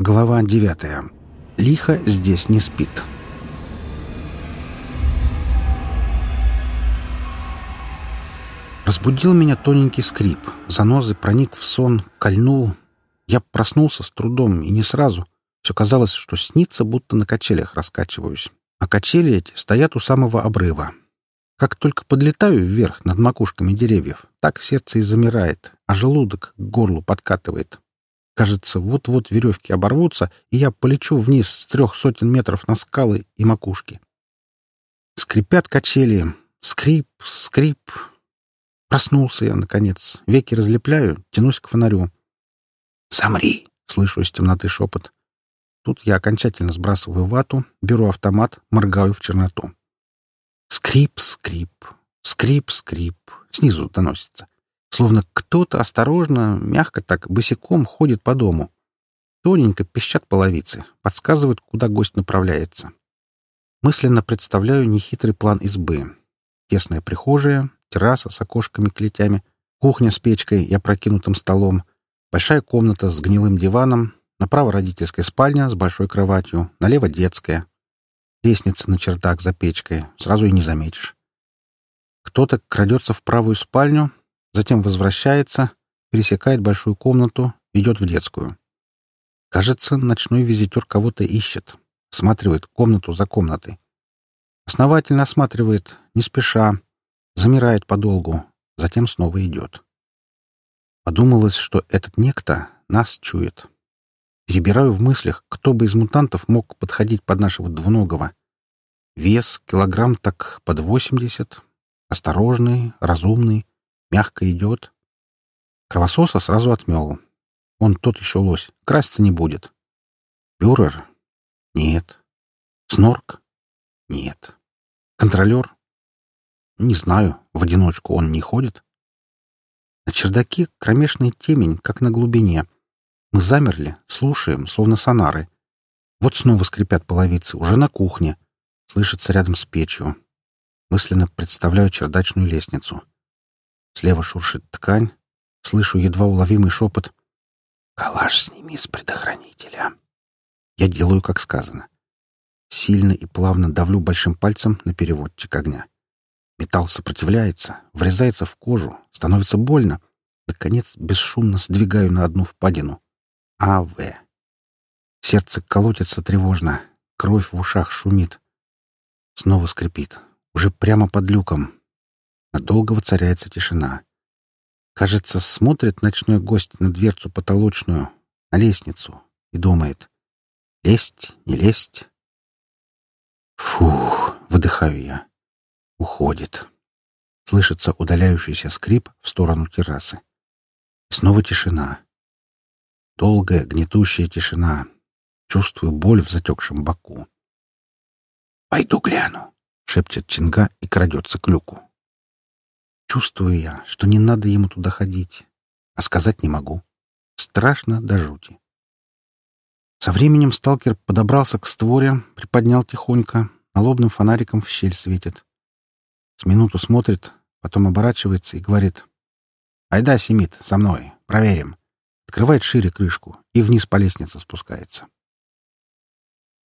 Глава девятая. Лихо здесь не спит. Разбудил меня тоненький скрип. Занозы проник в сон, кольнул. Я проснулся с трудом и не сразу. Все казалось, что снится, будто на качелях раскачиваюсь. А качели эти стоят у самого обрыва. Как только подлетаю вверх над макушками деревьев, так сердце и замирает, а желудок к горлу подкатывает. Кажется, вот-вот веревки оборвутся, и я полечу вниз с трех сотен метров на скалы и макушки. Скрипят качели. Скрип, скрип. Проснулся я, наконец. Веки разлепляю, тянусь к фонарю. «Замри!» — слышу из темноты шепот. Тут я окончательно сбрасываю вату, беру автомат, моргаю в черноту. Скрип, скрип, скрип, скрип. Снизу доносится. Словно кто-то осторожно, мягко так, босиком ходит по дому. Тоненько пищат половицы, подсказывают, куда гость направляется. Мысленно представляю нехитрый план избы. Тесная прихожая, терраса с окошками-клетями, кухня с печкой и опрокинутым столом, большая комната с гнилым диваном, направо родительская спальня с большой кроватью, налево детская. Лестница на чердак за печкой, сразу и не заметишь. Кто-то крадется в правую спальню, затем возвращается, пересекает большую комнату, идет в детскую. Кажется, ночной визитер кого-то ищет, осматривает комнату за комнатой. Основательно осматривает, не спеша, замирает подолгу, затем снова идет. Подумалось, что этот некто нас чует. Перебираю в мыслях, кто бы из мутантов мог подходить под нашего двуногого. Вес килограмм так под восемьдесят. Осторожный, разумный, Мягко идет. Кровососа сразу отмел. Он тот еще лось. Краситься не будет. Бюрер? Нет. Снорк? Нет. Контролер? Не знаю. В одиночку он не ходит. На чердаке кромешная темень, как на глубине. Мы замерли, слушаем, словно сонары. Вот снова скрипят половицы, уже на кухне. Слышится рядом с печью. Мысленно представляю чердачную лестницу. Слева шуршит ткань. Слышу едва уловимый шепот. «Калаш сними с предохранителя». Я делаю, как сказано. Сильно и плавно давлю большим пальцем на переводчик огня. Металл сопротивляется, врезается в кожу, становится больно. Наконец, бесшумно сдвигаю на одну впадину. АВ. Сердце колотится тревожно, кровь в ушах шумит. Снова скрипит. Уже прямо под люком, Надолго воцаряется тишина. Кажется, смотрит ночной гость на дверцу потолочную, на лестницу, и думает. Лезть, не лезть? Фух, выдыхаю я. Уходит. Слышится удаляющийся скрип в сторону террасы. И снова тишина. Долгая, гнетущая тишина. Чувствую боль в затекшем боку. «Пойду гляну», — шепчет Чинга и крадется к люку. Чувствую я, что не надо ему туда ходить, а сказать не могу. Страшно до жути. Со временем сталкер подобрался к створе, приподнял тихонько, налобным фонариком в щель светит. С минуту смотрит, потом оборачивается и говорит. «Айда, Семит, со мной, проверим». Открывает шире крышку и вниз по лестнице спускается.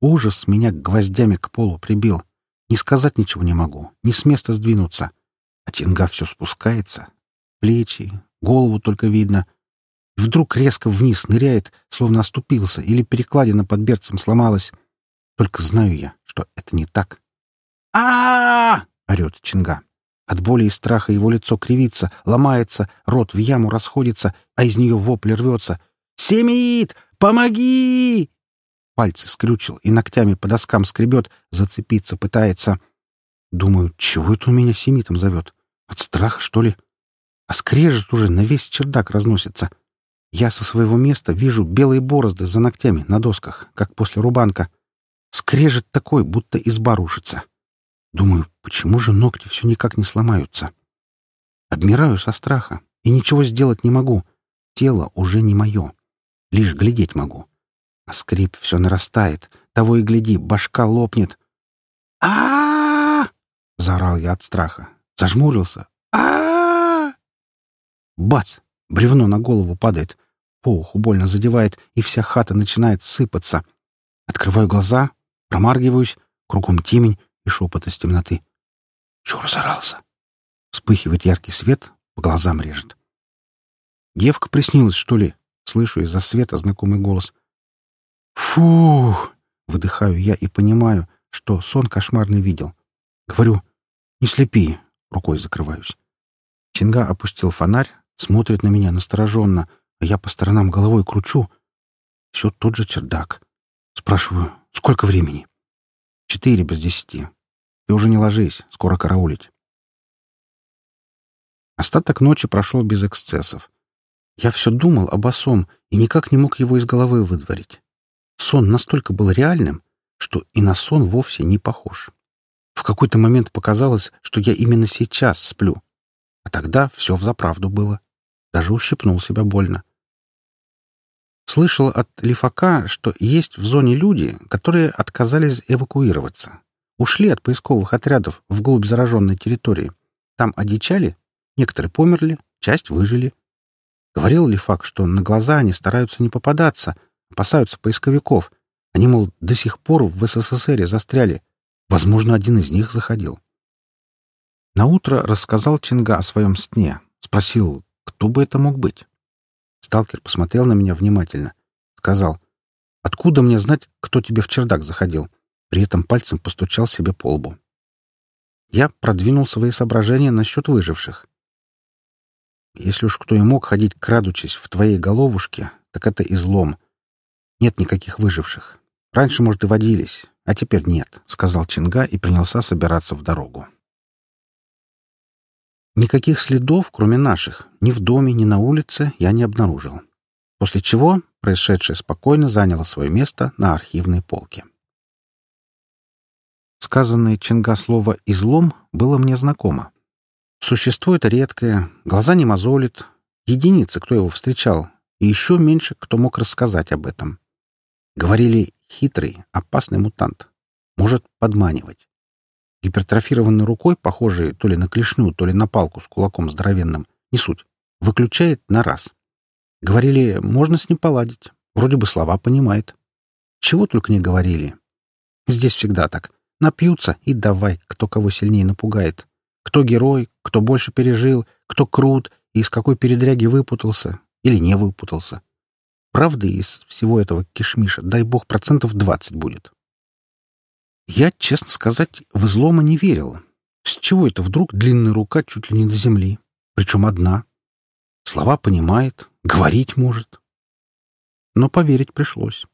Ужас меня гвоздями к полу прибил. Не сказать ничего не могу, ни с места сдвинуться. А Чинга все спускается. Плечи, голову только видно. Вдруг резко вниз ныряет, словно оступился, или перекладина под берцем сломалась. Только знаю я, что это не так. а орет Чинга. От боли и страха его лицо кривится, ломается, рот в яму расходится, а из нее вопль рвется. «Семит! Помоги!» Пальцы скрючил и ногтями по доскам скребет, зацепиться пытается. Думаю, чего это у меня семитом зовет? От страха, что ли? А скрежет уже на весь чердак разносится. Я со своего места вижу белые борозды за ногтями на досках, как после рубанка. Скрежет такой, будто изба рушится. Думаю, почему же ногти все никак не сломаются? Обмираю со страха и ничего сделать не могу. Тело уже не мое. Лишь глядеть могу. А скрип все нарастает. Того и гляди, башка лопнет. а, -а, -а заорал я от страха. Зажмурился. а Бац! Бревно на голову падает. по уху больно задевает, и вся хата начинает сыпаться. Открываю глаза, промаргиваюсь, кругом темень и шепот из темноты. Чего разорался? Вспыхивает яркий свет, по глазам режет. Девка приснилась, что ли? Слышу из-за света знакомый голос. Фух! Выдыхаю я и понимаю, что сон кошмарный видел. Говорю, не слепи, рукой закрываюсь. Чинга опустил фонарь, смотрит на меня настороженно, а я по сторонам головой кручу. Все тот же чердак. Спрашиваю, сколько времени? Четыре без десяти. Ты уже не ложись, скоро караулить. Остаток ночи прошел без эксцессов. Я все думал об осом и никак не мог его из головы выдворить. Сон настолько был реальным, что и на сон вовсе не похож. В какой-то момент показалось, что я именно сейчас сплю. А тогда все взаправду было. Даже ущипнул себя больно. Слышал от Лифака, что есть в зоне люди, которые отказались эвакуироваться. Ушли от поисковых отрядов вглубь зараженной территории. Там одичали, некоторые померли, часть выжили. Говорил Лифак, что на глаза они стараются не попадаться, опасаются поисковиков. Они, мол, до сих пор в СССР застряли, Возможно, один из них заходил. Наутро рассказал Чинга о своем сне. Спросил, кто бы это мог быть. Сталкер посмотрел на меня внимательно. Сказал, «Откуда мне знать, кто тебе в чердак заходил?» При этом пальцем постучал себе по лбу. Я продвинул свои соображения насчет выживших. Если уж кто и мог ходить, крадучись в твоей головушке, так это излом. Нет никаких выживших. Раньше, может, и водились, а теперь нет, — сказал Чинга и принялся собираться в дорогу. Никаких следов, кроме наших, ни в доме, ни на улице я не обнаружил. После чего происшедшее спокойно заняло свое место на архивной полке. Сказанное Чинга слово «излом» было мне знакомо. Существо это редкое, глаза не мозолит, единицы, кто его встречал, и еще меньше, кто мог рассказать об этом. Говорили Хитрый, опасный мутант. Может подманивать. Гипертрофированной рукой, похожей то ли на клешню, то ли на палку с кулаком здоровенным, не суть, выключает на раз. Говорили, можно с ним поладить. Вроде бы слова понимает. Чего только не говорили. Здесь всегда так. Напьются и давай, кто кого сильнее напугает. Кто герой, кто больше пережил, кто крут и из какой передряги выпутался или не выпутался. Правды из всего этого кишмиша, дай бог, процентов двадцать будет. Я, честно сказать, в излома не верил. С чего это вдруг длинная рука чуть ли не до земли? Причем одна. Слова понимает, говорить может. Но поверить пришлось.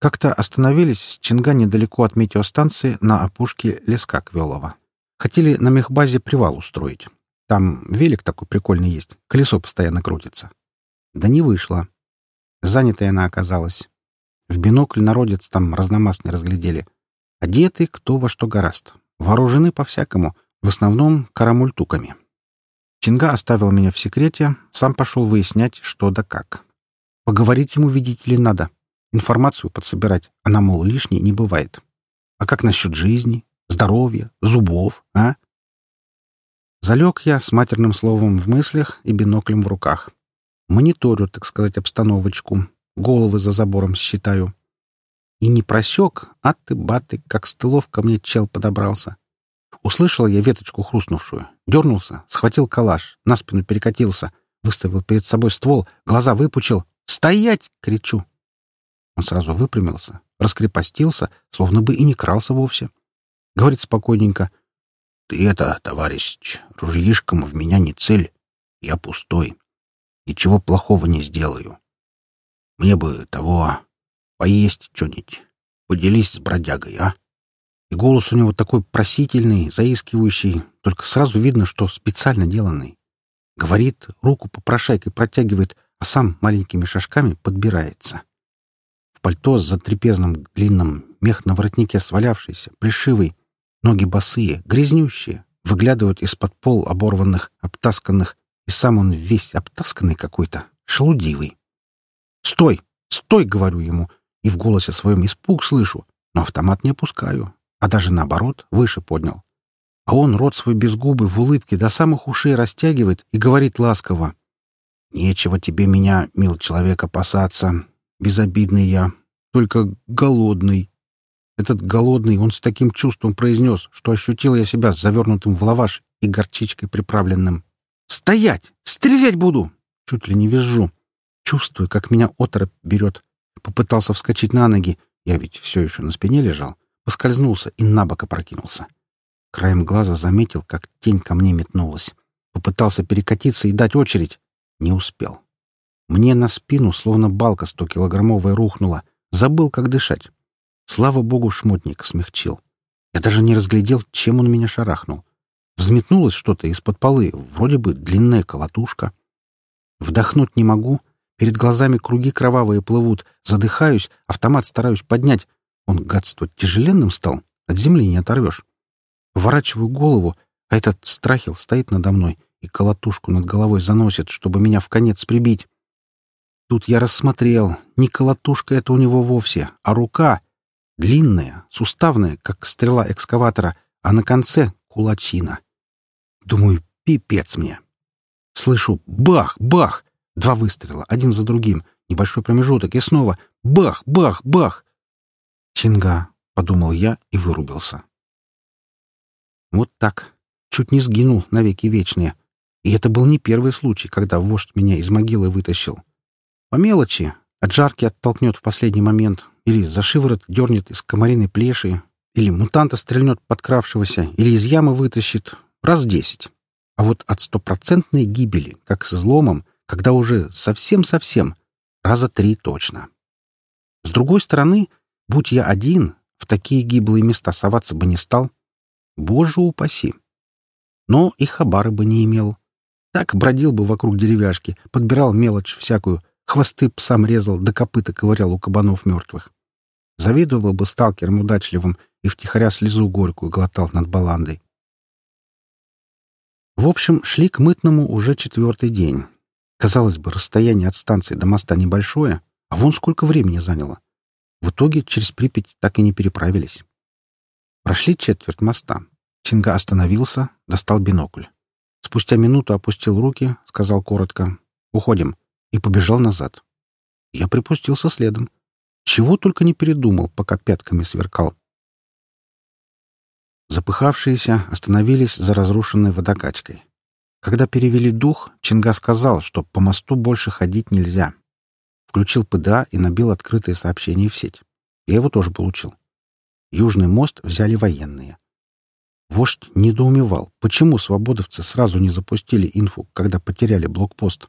Как-то остановились с Чинга недалеко от метеостанции на опушке леска Квелова. Хотели на мехбазе привал устроить. Там велик такой прикольный есть, колесо постоянно крутится. Да не вышло. Занятой она оказалась. В бинокль народец там разномастный разглядели. Одеты кто во что гораст. Вооружены по-всякому, в основном карамультуками. Чинга оставил меня в секрете, сам пошел выяснять, что да как. Поговорить ему, видите ли, надо. Информацию подсобирать, она, мол, лишней не бывает. А как насчет жизни, здоровья, зубов, а? Залег я с матерным словом в мыслях и биноклем в руках. Мониторю, так сказать, обстановочку. Головы за забором считаю. И не просек, а ты баты, как стылов ко мне чел подобрался. Услышал я веточку хрустнувшую. Дернулся, схватил калаш, на спину перекатился, выставил перед собой ствол, глаза выпучил. «Стоять!» — кричу. Он сразу выпрямился, раскрепостился, словно бы и не крался вовсе. Говорит спокойненько. «Ты это, товарищ, ружьишком в меня не цель. Я пустой. Ничего плохого не сделаю. Мне бы того поесть что-нибудь. Поделись с бродягой, а? И голос у него такой просительный, заискивающий, только сразу видно, что специально деланный. Говорит, руку попрошайкой протягивает, а сам маленькими шажками подбирается. В пальто с затрепезным длинным, мех на воротнике свалявшийся, плешивый, ноги босые, грязнющие, выглядывают из-под пол оборванных, обтасканных, и сам он весь обтасканный какой-то, шелудивый. «Стой! Стой!» — говорю ему, и в голосе своем испуг слышу, но автомат не опускаю, а даже наоборот, выше поднял. А он рот свой без губы в улыбке до самых ушей растягивает и говорит ласково. Нечего тебе меня, мил человек, опасаться. Безобидный я, только голодный. Этот голодный он с таким чувством произнес, что ощутил я себя завернутым в лаваш и горчичкой приправленным. «Стоять! Стрелять буду!» Чуть ли не визжу. Чувствую, как меня оторопь берет. Попытался вскочить на ноги. Я ведь все еще на спине лежал. Поскользнулся и на бок опрокинулся. Краем глаза заметил, как тень ко мне метнулась. Попытался перекатиться и дать очередь. Не успел. Мне на спину словно балка стокилограммовая рухнула. Забыл, как дышать. Слава богу, шмотник смягчил. Я даже не разглядел, чем он меня шарахнул. Взметнулось что-то из-под полы, вроде бы длинная колотушка. Вдохнуть не могу, перед глазами круги кровавые плывут, задыхаюсь, автомат стараюсь поднять. Он, гадство, тяжеленным стал, от земли не оторвешь. Поворачиваю голову, а этот страхил стоит надо мной и колотушку над головой заносит, чтобы меня в конец прибить. Тут я рассмотрел, не колотушка это у него вовсе, а рука, длинная, суставная, как стрела экскаватора, а на конце — кулачина. Думаю, пипец мне. Слышу бах, бах. Два выстрела, один за другим. Небольшой промежуток, и снова бах, бах, бах. Чинга, подумал я и вырубился. Вот так. Чуть не сгинул навеки вечные. И это был не первый случай, когда вождь меня из могилы вытащил. По мелочи. От жарки оттолкнет в последний момент. Или за шиворот дернет из комариной плеши. Или мутанта стрельнет подкравшегося. Или из ямы вытащит раз десять. А вот от стопроцентной гибели, как с изломом, когда уже совсем-совсем, раза три точно. С другой стороны, будь я один, в такие гиблые места соваться бы не стал. Боже упаси! Но и хабары бы не имел. Так бродил бы вокруг деревяшки, подбирал мелочь всякую, хвосты псам резал, да копыта ковырял у кабанов мертвых. Завидовал бы сталкерам удачливым и втихаря слезу горькую глотал над баландой. В общем, шли к Мытному уже четвертый день. Казалось бы, расстояние от станции до моста небольшое, а вон сколько времени заняло. В итоге через Припять так и не переправились. Прошли четверть моста. Чинга остановился, достал бинокль. Спустя минуту опустил руки, сказал коротко «Уходим» и побежал назад. Я припустился следом. Чего только не передумал, пока пятками сверкал. Запыхавшиеся остановились за разрушенной водокачкой. Когда перевели дух, Чинга сказал, что по мосту больше ходить нельзя. Включил ПДА и набил открытые сообщения в сеть. Я его тоже получил. Южный мост взяли военные. Вождь недоумевал, почему свободовцы сразу не запустили инфу, когда потеряли блокпост.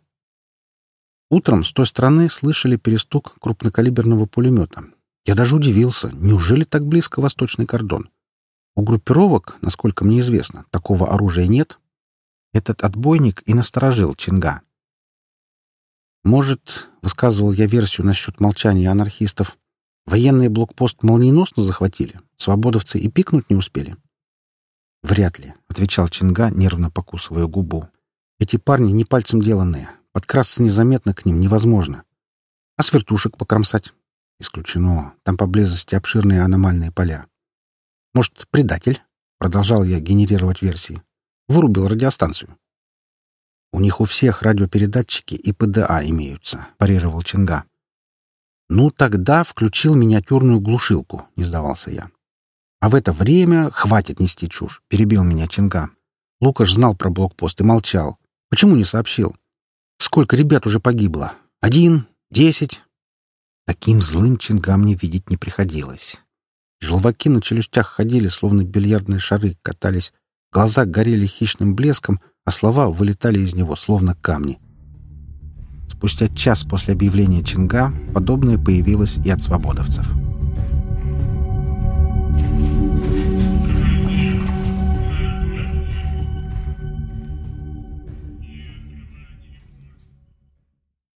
Утром с той стороны слышали перестук крупнокалиберного пулемета. Я даже удивился, неужели так близко восточный кордон? У группировок, насколько мне известно, такого оружия нет. Этот отбойник и насторожил Чинга. Может, высказывал я версию насчет молчания анархистов, военный блокпост молниеносно захватили, свободовцы и пикнуть не успели? Вряд ли, отвечал Чинга, нервно покусывая губу. Эти парни не пальцем деланные, подкрасться незаметно к ним невозможно. А с вертушек покромсать? Исключено. Там поблизости обширные аномальные поля. Может, предатель? Продолжал я генерировать версии. Вырубил радиостанцию. У них у всех радиопередатчики и ПДА имеются, парировал Чинга. Ну, тогда включил миниатюрную глушилку, не сдавался я. А в это время хватит нести чушь, перебил меня Чинга. Лукаш знал про блокпост и молчал. Почему не сообщил? Сколько ребят уже погибло? Один? Десять? Таким злым Чинга мне видеть не приходилось. Желваки на челюстях ходили, словно бильярдные шары катались. Глаза горели хищным блеском, а слова вылетали из него, словно камни. Спустя час после объявления Чинга подобное появилось и от свободовцев.